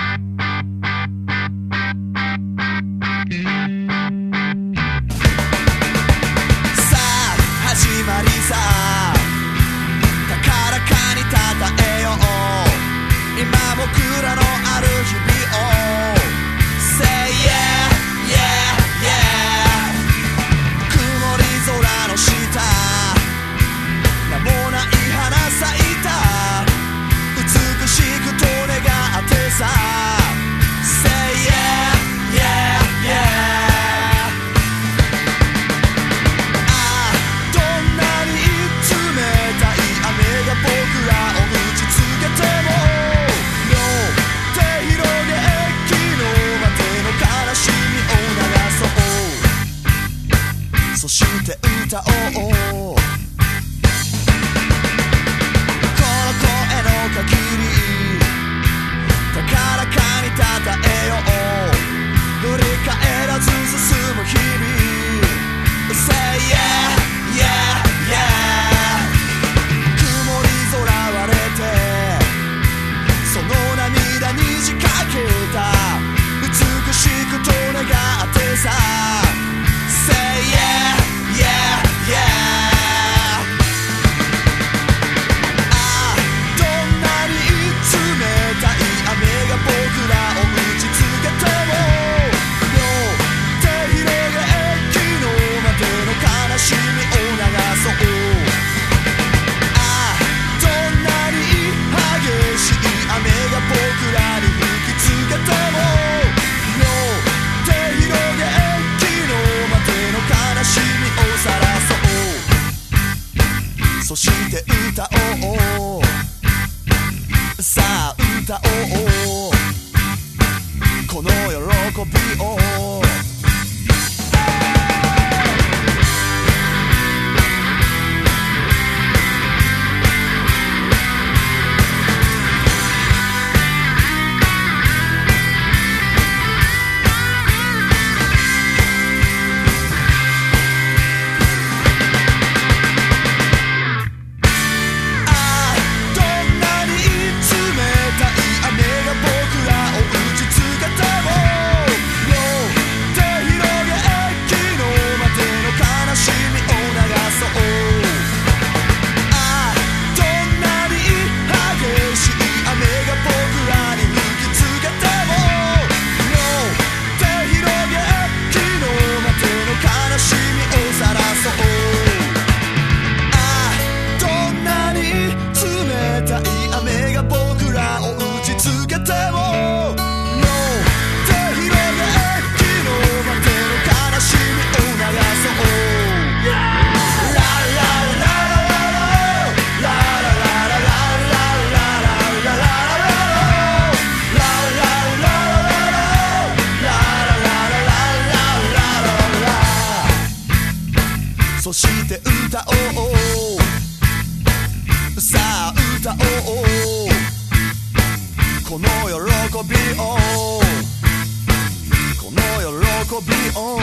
Bye. して歌おう。そして歌おう。さあ歌おう。この喜びを。この喜びを。